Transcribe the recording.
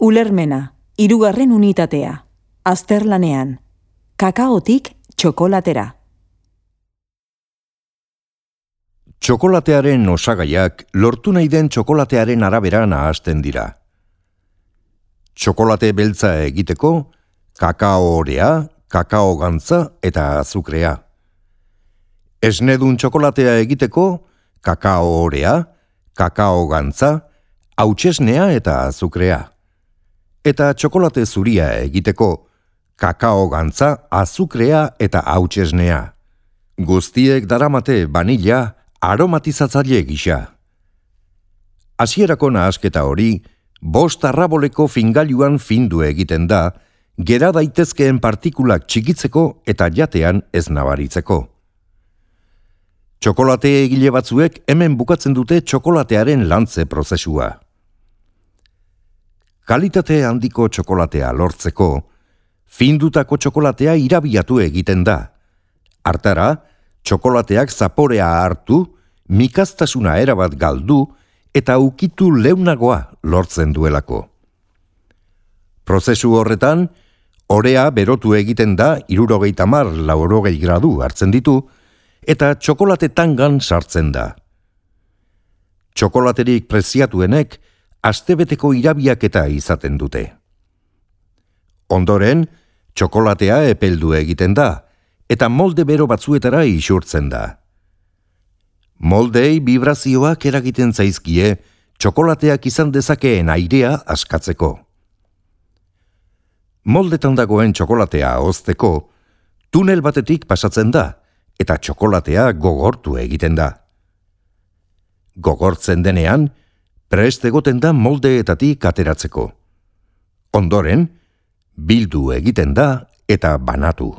Ulermena, irugarren unitatea. Azterlanean. Kakaotik txokolatera. Txokolatearen osagaiak lortu nahi den txokolatearen arabera nahasten dira. Txokolate beltza egiteko, kakao orea, kakao gantza eta azukrea. Esnedun txokolatea egiteko, kakao orea, kakao gantza, hautsesnea eta azukrea. Eta txokolate zuria egiteko, kakao gantza, azukrea eta hautsesnea. Guztiek daramate vanilla, aromatizatzaile gisa. Hasierako nahasketa hori, bost arraboleko fingailuan findu egiten da, gera daitezkeen partikulak txikitzeko eta jatean ez nabaritzeko. Txokolate egile batzuek hemen bukatzen dute txokolatearen lantze prozesua. Kalitate handiko txokolatea lortzeko, findutako txokolatea irabiatu egiten da. Artara, txokolateak zaporea hartu, mikaztasuna erabat galdu eta ukitu leunagoa lortzen duelako. Prozesu horretan, orea berotu egiten da irurogeita mar laurogei gradu hartzen ditu eta txokolate tangan sartzen da. Txokolaterik preziatuenek astebeteko irabiak eta izaten dute. Ondoren, txokolatea epeldu egiten da, eta molde bero batzuetara isurtzen da. Moldei vibrazioak eragiten zaizkie, txokolateak izan dezakeen airea askatzeko. Moldetan dagoen txokolatea ozteko, tunel batetik pasatzen da, eta txokolatea gogortu egiten da. Gogortzen denean, prest egoten da moldeetatik ateratzeko. Ondoren, bildu egiten da eta banatu.